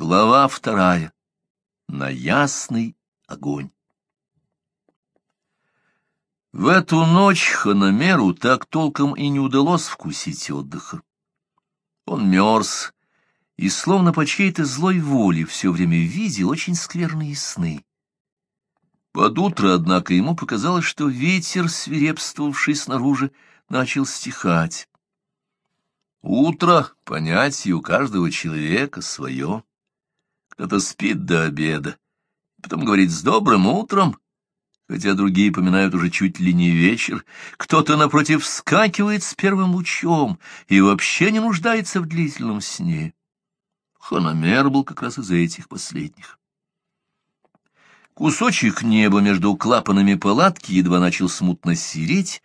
Глава вторая. На ясный огонь. В эту ночь Ханамеру так толком и не удалось вкусить отдыха. Он мерз и, словно по чьей-то злой воле, все время видел очень скверные сны. Под утро, однако, ему показалось, что ветер, свирепствовавший снаружи, начал стихать. Утро, понятие у каждого человека свое кто-то спит до обеда, потом говорит «с добрым утром», хотя другие поминают уже чуть ли не вечер, кто-то, напротив, вскакивает с первым лучом и вообще не нуждается в длительном сне. Хономер был как раз из этих последних. Кусочек неба между клапанами палатки едва начал смутно сереть,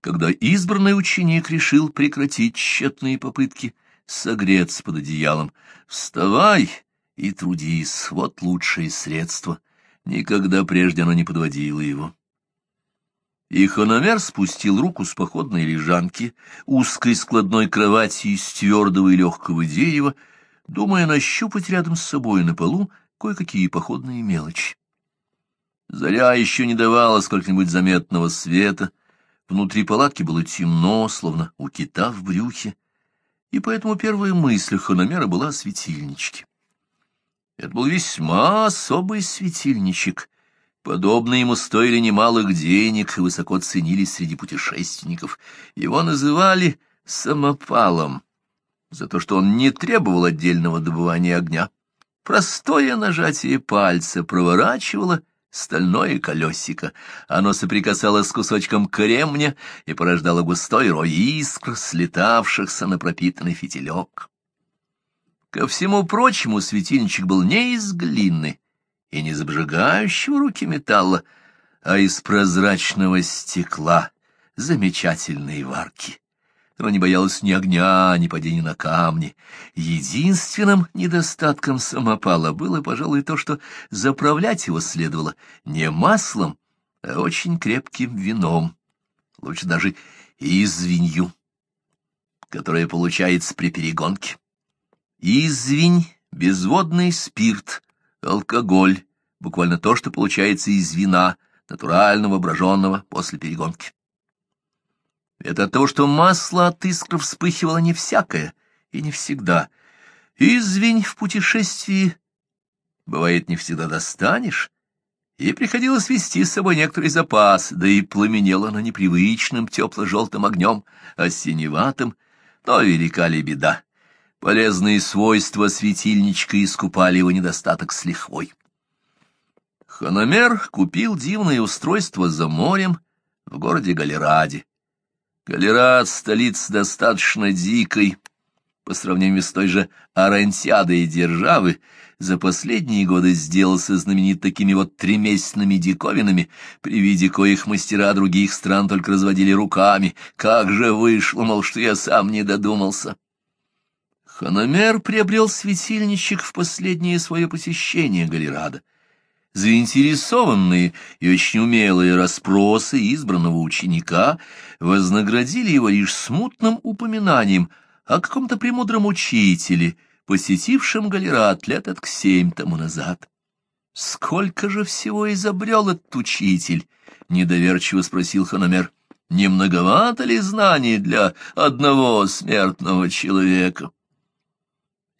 когда избранный ученик решил прекратить тщетные попытки согреться под одеялом. «Вставай!» И трудись, вот лучшее средство. Никогда прежде оно не подводило его. И хономер спустил руку с походной лежанки, узкой складной кровати из твердого и легкого дерева, думая нащупать рядом с собой на полу кое-какие походные мелочи. Заря еще не давала сколько-нибудь заметного света, внутри палатки было темно, словно у кита в брюхе, и поэтому первая мысль хономера была о светильничке. Это был весьма особый светильничек. Подобные ему стоили немалых денег и высоко ценились среди путешественников. Его называли самопалом за то, что он не требовал отдельного добывания огня. Простое нажатие пальца проворачивало стальное колесико. Оно соприкасалось с кусочком кремня и порождало густой рой искр, слетавшихся на пропитанный фитилек. Ко всему прочему, светильничек был не из глины и не из обжигающего руки металла, а из прозрачного стекла замечательной варки. Оно не боялось ни огня, ни падения на камни. Единственным недостатком самопала было, пожалуй, то, что заправлять его следовало не маслом, а очень крепким вином, лучше даже извинью, которое получается при перегонке. Извинь, безводный спирт, алкоголь, буквально то, что получается из вина, натурального, броженного после перегонки. Это то, что масло от искр вспыхивало не всякое и не всегда. Извинь в путешествии, бывает, не всегда достанешь, и приходилось вести с собой некоторый запас, да и пламенело она непривычным тепло-желтым огнем, а синеватым, но велика ли беда. Полезные свойства светильничка искупали его недостаток с лихвой. Хономер купил дивное устройство за морем в городе Галераде. Галерад — столица достаточно дикой, по сравнению с той же Арантиадой державы, за последние годы сделался знаменит такими вот тремесячными диковинами, при виде коих мастера других стран только разводили руками. Как же вышло, мол, что я сам не додумался. Хономер приобрел светильничек в последнее свое посещение Галерада. Заинтересованные и очень умелые расспросы избранного ученика вознаградили его лишь смутным упоминанием о каком-то премудром учителе, посетившем Галерат лет от семь тому назад. «Сколько же всего изобрел этот учитель?» — недоверчиво спросил Хономер. «Не многовато ли знаний для одного смертного человека?»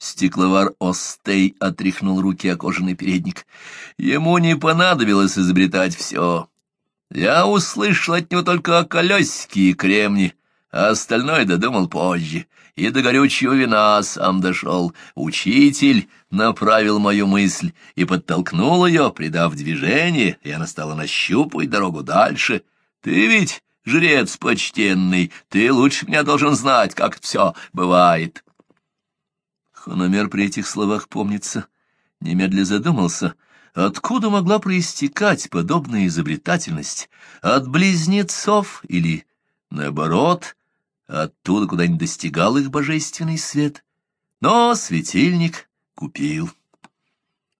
Стекловар Остей отряхнул руки о кожаный передник. Ему не понадобилось изобретать все. Я услышал от него только о колесике и кремне, а остальное додумал позже. И до горючего вина сам дошел. Учитель направил мою мысль и подтолкнул ее, придав движение, и она стала нащупывать дорогу дальше. Ты ведь жрец почтенный, ты лучше меня должен знать, как все бывает. Хономер при этих словах, помнится, немедля задумался, откуда могла проистекать подобная изобретательность, от близнецов или, наоборот, оттуда, куда не достигал их божественный свет. Но светильник купил.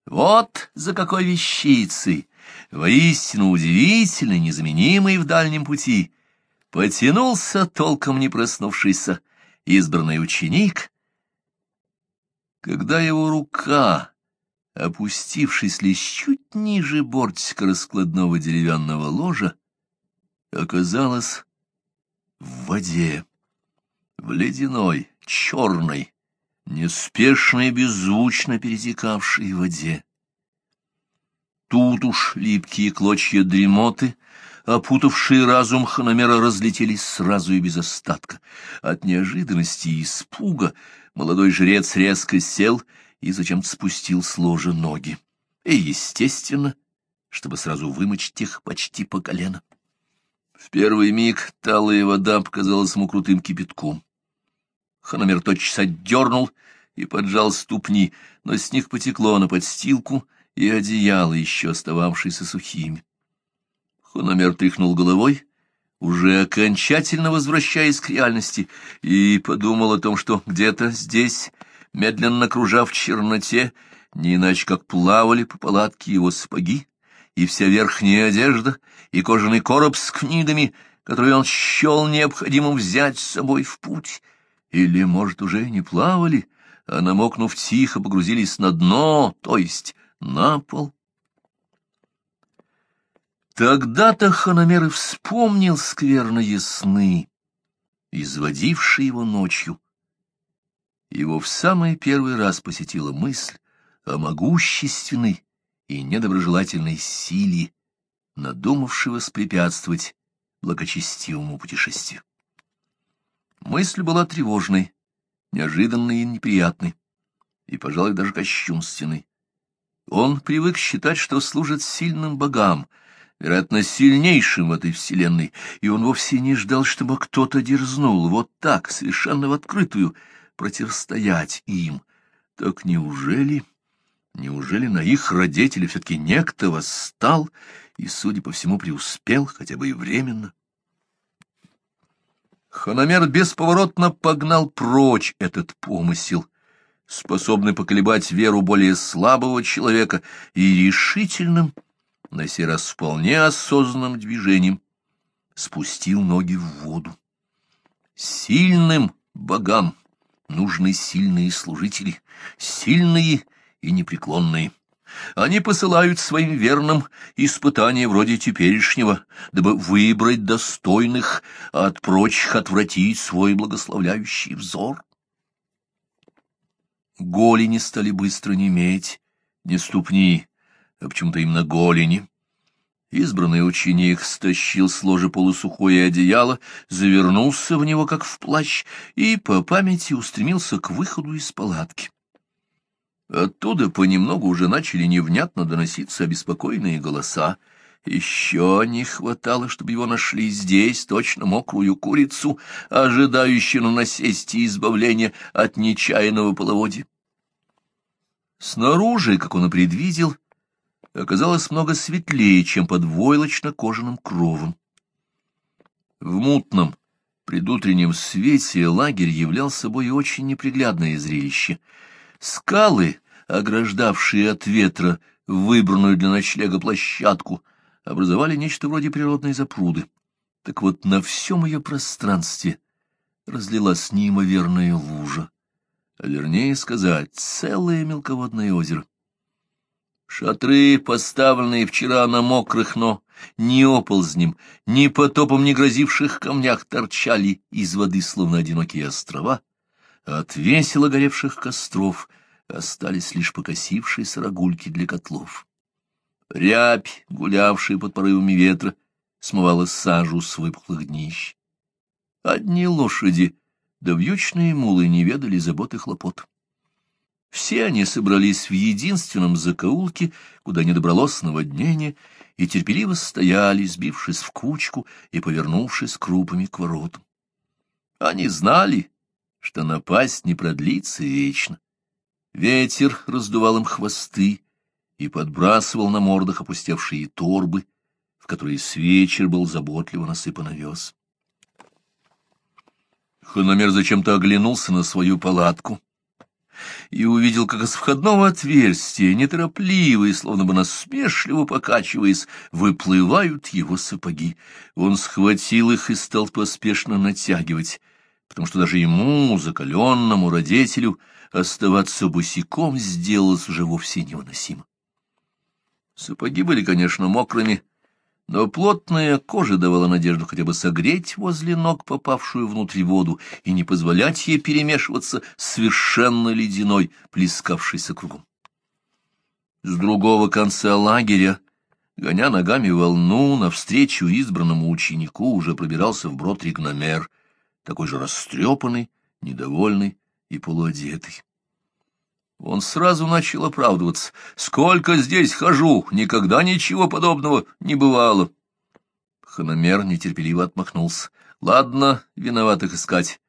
Вот за какой вещицей, воистину удивительной, незаменимой в дальнем пути, потянулся толком не проснувшийся избранный ученик Когда его рука, опустившись лишь чуть ниже бортика раскладного деревянного ложа, оказалась в воде, в ледяной, черной, неспешно и беззвучно перетекавшей воде. Тут уж липкие клочья дремоты, опутавшие разум Хономера, разлетелись сразу и без остатка. От неожиданности и испуга молодой жрец резко сел и зачем-то спустил с ложа ноги. И, естественно, чтобы сразу вымочить их почти по колено. В первый миг талая вода показалась ему крутым кипятком. Хономер тотчас отдернул и поджал ступни, но с них потекло на подстилку — и одеяло, еще остававшееся сухими. Хономер тряхнул головой, уже окончательно возвращаясь к реальности, и подумал о том, что где-то здесь, медленно кружав в черноте, не иначе как плавали по палатке его сапоги, и вся верхняя одежда, и кожаный короб с книгами, которые он счел необходимым взять с собой в путь. Или, может, уже не плавали, а, намокнув тихо, погрузились на дно, то есть на пол. Тогда-то Ханамер и вспомнил скверные сны, изводившие его ночью. Его в самый первый раз посетила мысль о могущественной и недоброжелательной силе, надумавшей воспрепятствовать благочестивому путешествию. Мысль была тревожной, неожиданной и неприятной, и, пожалуй, даже кощунственной. Он привык считать, что служит сильным богам, вероятно, сильнейшим в этой вселенной, и он вовсе не ждал, чтобы кто-то дерзнул вот так, совершенно в открытую, противостоять им. Так неужели, неужели на их родителей все-таки некто восстал и, судя по всему, преуспел, хотя бы и временно? Хономер бесповоротно погнал прочь этот помысел — способный поколебать веру более слабого человека, и решительным, на сей раз вполне осознанным движением, спустил ноги в воду. Сильным богам нужны сильные служители, сильные и непреклонные. Они посылают своим верным испытания вроде теперешнего, дабы выбрать достойных, а от прочих отвратить свой благословляющий взор. Голени стали быстро неметь, не ступни, а почему-то именно голени. Избранный ученик стащил с ложа полусухое одеяло, завернулся в него, как в плащ, и по памяти устремился к выходу из палатки. Оттуда понемногу уже начали невнятно доноситься обеспокоенные голоса. Еще не хватало, чтобы его нашли здесь, точно мокрую курицу, ожидающую на насесте избавления от нечаянного половодья. Снаружи, как он и предвидел, оказалось много светлее, чем под войлочно-кожаным кровом. В мутном предутреннем свете лагерь являл собой очень неприглядное зрелище. Скалы, ограждавшие от ветра выбранную для ночлега площадку, образовали нечто вроде природной запруды. Так вот, на всем ее пространстве разлилась неимоверная лужа а вернее сказать, целое мелководное озеро. Шатры, поставленные вчера на мокрых, но ни оползнем, ни потопом не грозивших камнях, торчали из воды, словно одинокие острова, от весело горевших костров остались лишь покосившиеся рогульки для котлов. Рябь, гулявшая под порывами ветра, смывала сажу с выпуклых днищ. Одни лошади да вьючные мулы не ведали забот и хлопот. Все они собрались в единственном закоулке, куда не добралось наводнение, и терпеливо стояли, сбившись в кучку и повернувшись крупами к воротам. Они знали, что напасть не продлится вечно. Ветер раздувал им хвосты и подбрасывал на мордах опустевшие торбы, в которые с вечер был заботливо насыпан овес. Хономер зачем-то оглянулся на свою палатку и увидел, как из входного отверстия, неторопливо и словно бы насмешливо покачиваясь, выплывают его сапоги. Он схватил их и стал поспешно натягивать, потому что даже ему, закаленному родителю, оставаться босиком сделалось уже вовсе невыносимо. Сапоги были, конечно, мокрыми, но плотная кожа давала надежду хотя бы согреть возле ног попавшую внутрь воду и не позволять ей перемешиваться совершенно ледяной, плескавшейся кругом. С другого конца лагеря, гоня ногами волну, навстречу избранному ученику уже пробирался вброд ригномер, такой же растрепанный, недовольный и полуодетый. Он сразу начал оправдываться. «Сколько здесь хожу, никогда ничего подобного не бывало». Хономер нетерпеливо отмахнулся. «Ладно, виноватых искать.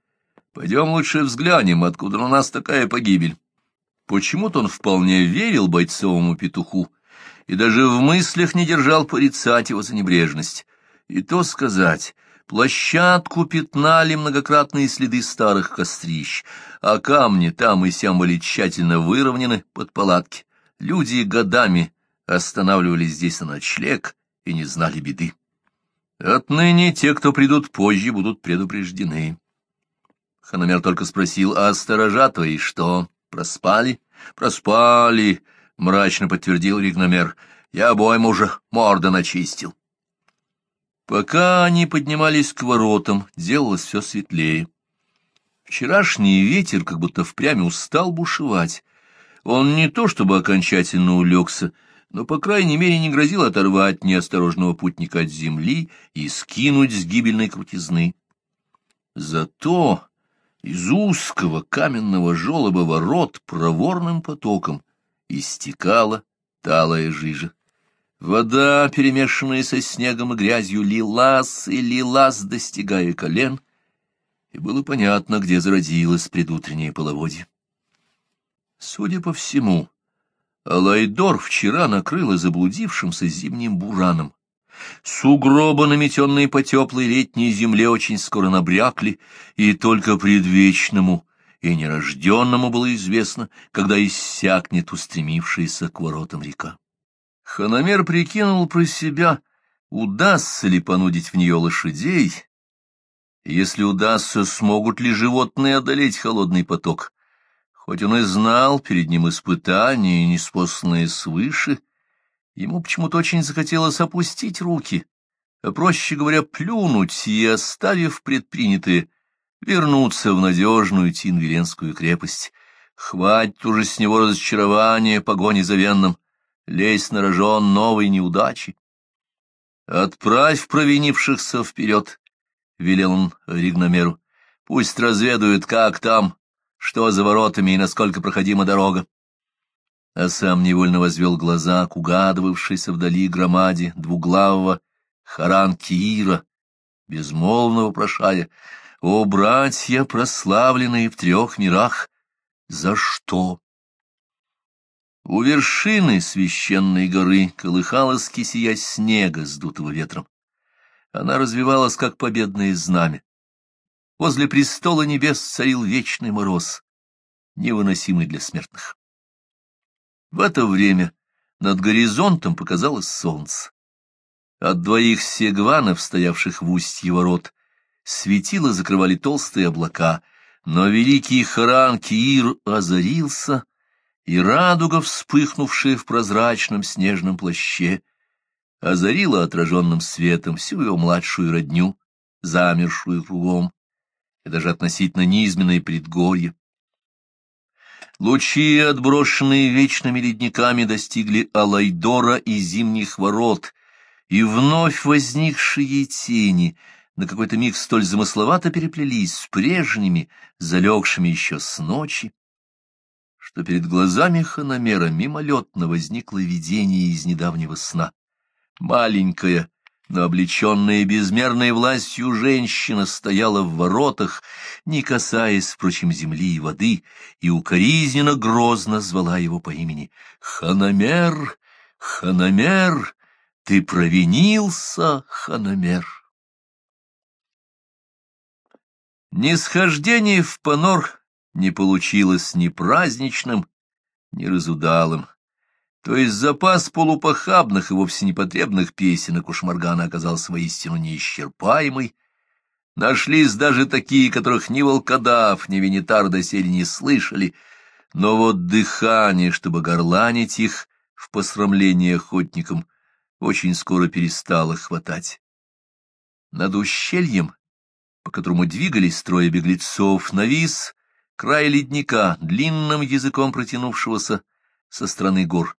Пойдем лучше взглянем, откуда у нас такая погибель». Почему-то он вполне верил бойцовому петуху и даже в мыслях не держал порицать его за небрежность. И то сказать, Площадку пятнали многократные следы старых кострищ, а камни там и сям были тщательно выровнены под палатки. Люди годами останавливались здесь на ночлег и не знали беды. Отныне те, кто придут позже, будут предупреждены. Ханамер только спросил, а сторожа твои что, проспали? Проспали, мрачно подтвердил Ригномер. Я обоим уже морда начистил. Пока они поднимались к воротам, делалось все светлее. Вчерашний ветер как будто впрямь устал бушевать. Он не то чтобы окончательно улегся, но, по крайней мере, не грозил оторвать неосторожного путника от земли и скинуть с гибельной крутизны. Зато из узкого каменного желоба ворот проворным потоком истекала талая жижа. Вода, перемешанная со снегом и грязью, лилась и лилась, достигая колен, и было понятно, где зародилось предутреннее половодье. Судя по всему, Алайдор вчера накрыло заблудившимся зимним бураном. Сугробы, наметенные по теплой летней земле, очень скоро набрякли, и только предвечному и нерожденному было известно, когда иссякнет устремившаяся к воротам река. Хономер прикинул про себя, удастся ли понудить в нее лошадей. Если удастся, смогут ли животные одолеть холодный поток. Хоть он и знал перед ним испытания, неспосланные свыше, ему почему-то очень захотелось опустить руки, а, проще говоря, плюнуть и, оставив предпринятые, вернуться в надежную Тинверенскую крепость. Хватит уже с него разочарования, погони за Венном лезть на рожон новой неудачи. «Отправь провинившихся вперед», — велел он Ригномеру. «Пусть разведают, как там, что за воротами и насколько проходима дорога». А сам невольно возвел глаза к угадывавшейся вдали громаде двуглавого Харан-Киира, безмолвно вопрошая, «О, братья, прославленные в трех мирах, за что?» У вершины священной горы колыхалась кисия снега, сдутого ветром. Она развивалась, как победное знамя. Возле престола небес царил вечный мороз, невыносимый для смертных. В это время над горизонтом показалось солнце. От двоих сегванов, стоявших в устье ворот, светило закрывали толстые облака, но великий Харан Киир озарился и радуга, вспыхнувшая в прозрачном снежном плаще, озарила отраженным светом всю его младшую родню, замершую кругом, и даже относительно низменные предгорья. Лучи, отброшенные вечными ледниками, достигли Алайдора и зимних ворот, и вновь возникшие тени на какой-то миг столь замысловато переплелись с прежними, залегшими еще с ночи, что перед глазами Ханамера мимолетно возникло видение из недавнего сна. Маленькая, но облеченная безмерной властью женщина стояла в воротах, не касаясь, впрочем, земли и воды, и укоризненно грозно звала его по имени. «Ханамер! Ханамер! Ты провинился, Ханамер!» Нисхождение в Панор не получилось ни праздничным, ни разудалым. То есть запас полупохабных и вовсе непотребных песенок у Шмаргана оказался воистину неисчерпаемый. Нашлись даже такие, которых ни волкодав, ни венитар доселе не слышали, Но вот дыхание, чтобы горланить их в посрамлении охотникам, очень скоро перестало хватать. Над ущельем, по которому двигались строя беглецов, навис край ледника, длинным языком протянувшегося со стороны гор.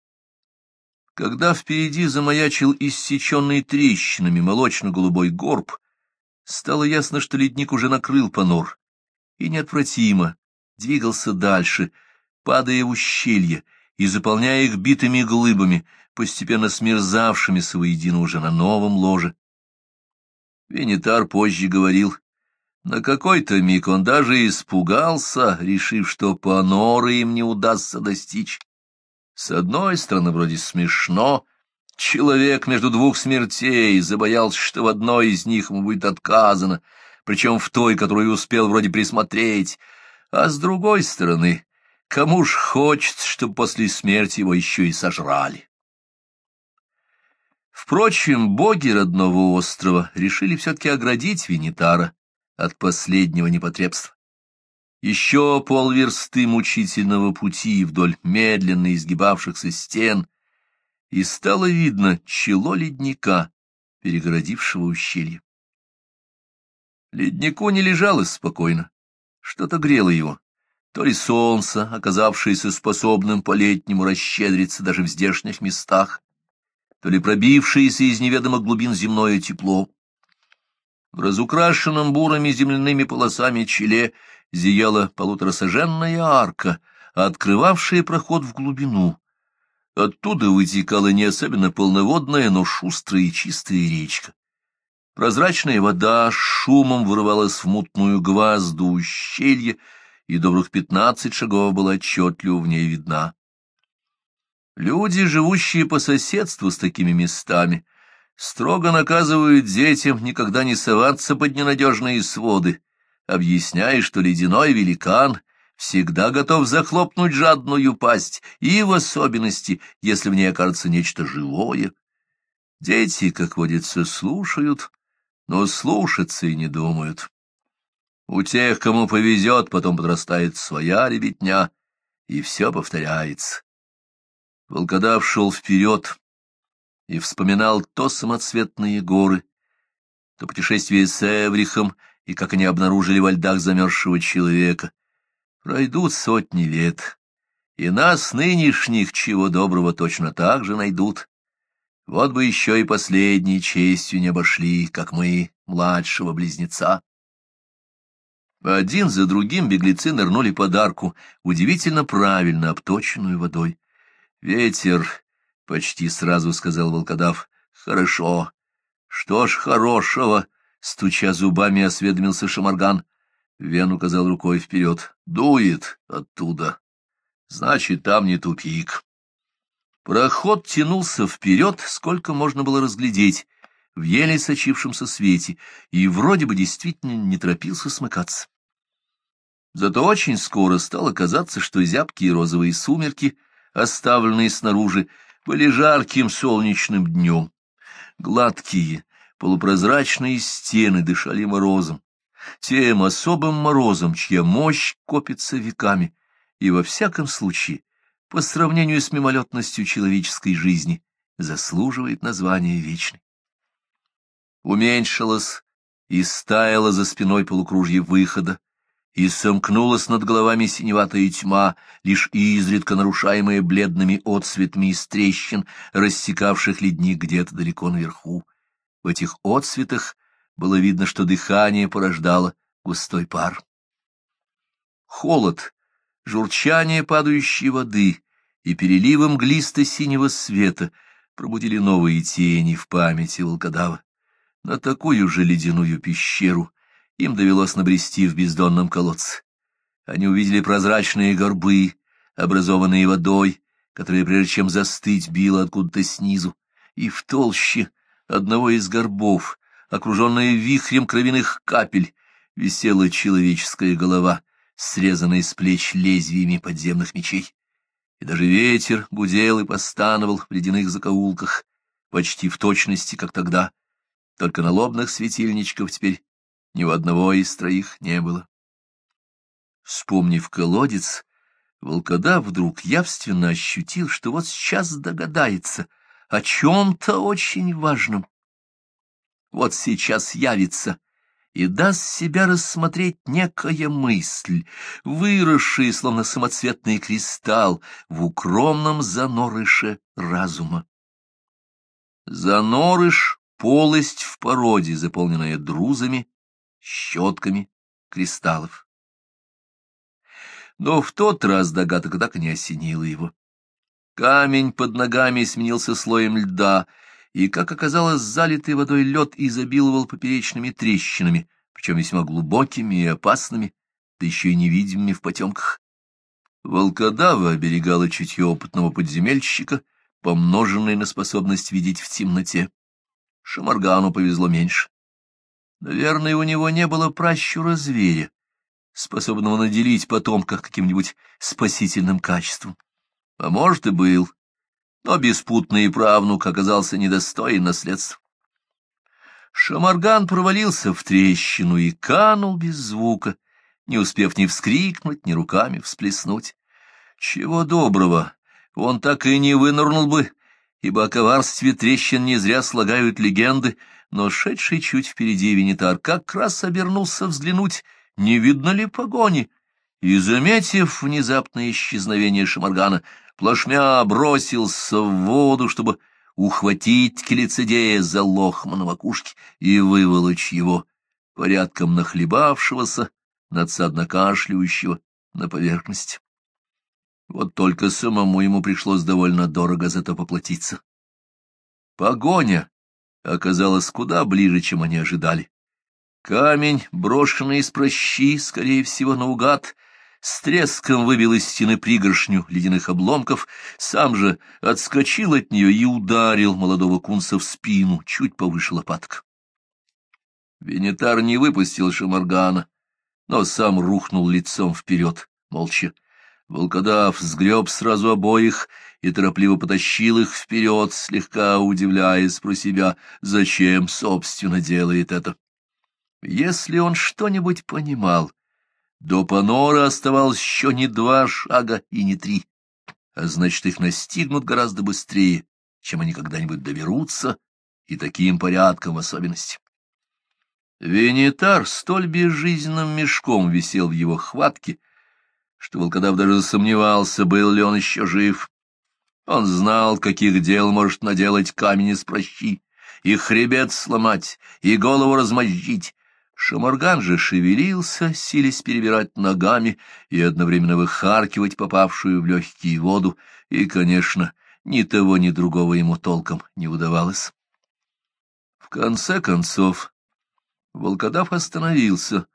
Когда впереди замаячил иссеченный трещинами молочно-голубой горб, стало ясно, что ледник уже накрыл понор, и неотвратимо двигался дальше, падая в ущелье и заполняя их битыми глыбами, постепенно смерзавшимися воедино уже на новом ложе. Венитар позже говорил, на какой-то миг он даже испугался, решив, что поноры им не удастся достичь. С одной стороны, вроде смешно, человек между двух смертей забоялся, что в одной из них ему будет отказано, причем в той, которую успел вроде присмотреть, а с другой стороны, кому ж хочется, чтобы после смерти его еще и сожрали. Впрочем, боги родного острова решили все-таки оградить Винитара от последнего непотребства. Еще полверсты мучительного пути вдоль медленно изгибавшихся стен, и стало видно чело ледника, перегородившего ущелье. Леднику не лежалось спокойно, что-то грело его, то ли солнце, оказавшееся способным по-летнему расщедриться даже в здешних местах, то ли пробившееся из неведомых глубин земное тепло. В разукрашенном бурыми земляными полосами челе зияла полуторасоженная арка, открывавшая проход в глубину. Оттуда вытекала не особенно полноводная, но шустрая и чистая речка. Прозрачная вода шумом вырывалась в мутную гвозду ущелья, и добрых пятнадцать шагов была отчетливо в ней видна. Люди, живущие по соседству с такими местами, строго наказывают детям никогда не соваться под ненадежные своды, объясняя, что ледяной великан всегда готов захлопнуть жадную пасть, и в особенности, если в ней окажется нечто живое. Дети, как водится, слушают, но слушаться и не думают. У тех, кому повезет, потом подрастает своя ребятня, и все повторяется. Волкодав шел вперед и вспоминал то самоцветные горы, то путешествие с Эврихом, и как они обнаружили во льдах замерзшего человека. Пройдут сотни лет, и нас, нынешних, чего доброго, точно так же найдут. Вот бы еще и последней честью не обошли, как мы, младшего близнеца. Один за другим беглецы нырнули под арку, удивительно правильно обточенную водой. «Ветер», — почти сразу сказал волкодав, — «хорошо». «Что ж хорошего?» Стуча зубами, осведомился Шамарган. Вен указал рукой вперед. «Дует оттуда. Значит, там не тупик». Проход тянулся вперед, сколько можно было разглядеть, в еле сочившемся свете, и вроде бы действительно не торопился смыкаться. Зато очень скоро стало казаться, что зябкие розовые сумерки, оставленные снаружи, были жарким солнечным днем. Гладкие, Полупрозрачные стены дышали морозом, тем особым морозом, чья мощь копится веками, и во всяком случае, по сравнению с мимолетностью человеческой жизни, заслуживает названия вечной. Уменьшилась и стаяла за спиной полукружье выхода, и сомкнулась над головами синеватая тьма, лишь изредка нарушаемая бледными отсветами из трещин, рассекавших ледник где-то далеко наверху. В этих отсветах было видно, что дыхание порождало густой пар. Холод, журчание падающей воды и переливом глисто-синего света пробудили новые тени в памяти волкодава. На такую же ледяную пещеру им довелось набрести в бездонном колодце. Они увидели прозрачные горбы, образованные водой, которая, прежде чем застыть, била откуда-то снизу, и в толще одного из горбов, окруженная вихрем кровяных капель, висела человеческая голова, срезанная с плеч лезвиями подземных мечей. И даже ветер гудел и постановал в ледяных закоулках, почти в точности, как тогда. Только налобных светильничков теперь ни у одного из троих не было. Вспомнив колодец, Волкодав вдруг явственно ощутил, что вот сейчас догадается о чем-то очень важном. Вот сейчас явится и даст себя рассмотреть некая мысль, выросшая, словно самоцветный кристалл, в укромном занорыше разума. Занорыш — полость в породе, заполненная друзами, щетками кристаллов. Но в тот раз догадка так и не осенила его. Камень под ногами сменился слоем льда, и, как оказалось, залитый водой лед изобиловал поперечными трещинами, причем весьма глубокими и опасными, да еще и невидимыми в потемках. Волкодава оберегала чутье опытного подземельщика, помноженное на способность видеть в темноте. Шамаргану повезло меньше. Наверное, у него не было пращура зверя, способного наделить потомка каким-нибудь спасительным качеством. А может, и был, но беспутный правнук оказался недостоин наследства. Шамарган провалился в трещину и канул без звука, не успев ни вскрикнуть, ни руками всплеснуть. Чего доброго, он так и не вынырнул бы, ибо о коварстве трещин не зря слагают легенды, но шедший чуть впереди Венитар как раз обернулся взглянуть, не видно ли погони, и, заметив внезапное исчезновение Шамаргана, плашмя бросился в воду, чтобы ухватить келицедея за лохма на макушке и выволочь его, порядком нахлебавшегося, надсадно кашляющего на поверхность. Вот только самому ему пришлось довольно дорого за то поплатиться. Погоня оказалась куда ближе, чем они ожидали. Камень, брошенный из прощи, скорее всего, наугад, с треском выбил из стены пригоршню ледяных обломков, сам же отскочил от нее и ударил молодого кунца в спину, чуть повыше лопаток. Венетар не выпустил Шамаргана, но сам рухнул лицом вперед, молча. Волкодав сгреб сразу обоих и торопливо потащил их вперед, слегка удивляясь про себя, зачем, собственно, делает это. Если он что-нибудь понимал, до Панора оставалось еще не два шага и не три, а значит, их настигнут гораздо быстрее, чем они когда-нибудь доберутся, и таким порядком в особенности. Венитар столь безжизненным мешком висел в его хватке, что волкодав даже засомневался, был ли он еще жив. Он знал, каких дел может наделать камень из прощи, и хребет сломать, и голову размозжить, Шамарган же шевелился, силясь перебирать ногами и одновременно выхаркивать попавшую в легкие воду, и, конечно, ни того, ни другого ему толком не удавалось. В конце концов, волкодав остановился,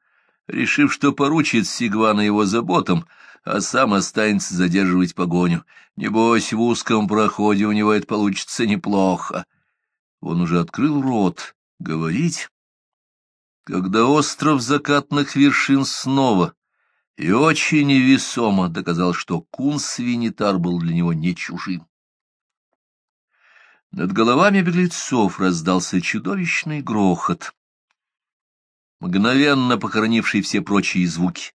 решив, что поручит Сигвана его заботам, а сам останется задерживать погоню. Небось, в узком проходе у него это получится неплохо. Он уже открыл рот говорить, когда остров закатных вершин снова и очень невесомо доказал, что кун-свинитар был для него не чужим. Над головами беглецов раздался чудовищный грохот, мгновенно похоронивший все прочие звуки.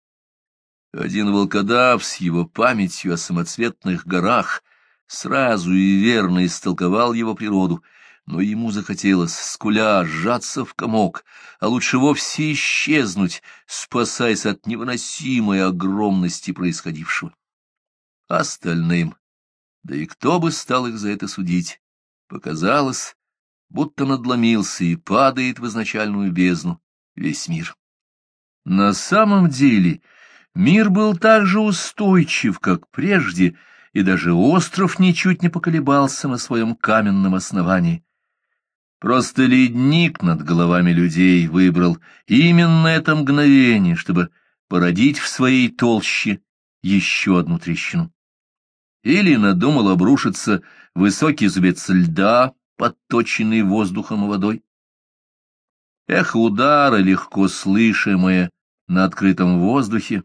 Один волкодав с его памятью о самоцветных горах сразу и верно истолковал его природу — но ему захотелось, скуля, сжаться в комок, а лучше вовсе исчезнуть, спасаясь от невыносимой огромности происходившего. Остальным, да и кто бы стал их за это судить, показалось, будто надломился и падает в изначальную бездну весь мир. На самом деле мир был так же устойчив, как прежде, и даже остров ничуть не поколебался на своем каменном основании. Просто ледник над головами людей выбрал именно это мгновение, чтобы породить в своей толще еще одну трещину. Или надумал обрушиться высокий зубец льда, подточенный воздухом и водой. Эхо удара, легко слышимое на открытом воздухе,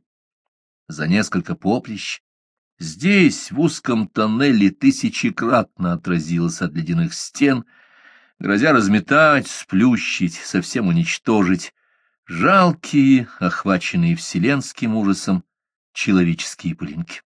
за несколько поприщ, здесь, в узком тоннеле, тысячекратно отразилось от ледяных стен — грозя разметать, сплющить, совсем уничтожить, жалкие, охваченные вселенским ужасом, человеческие пылинки.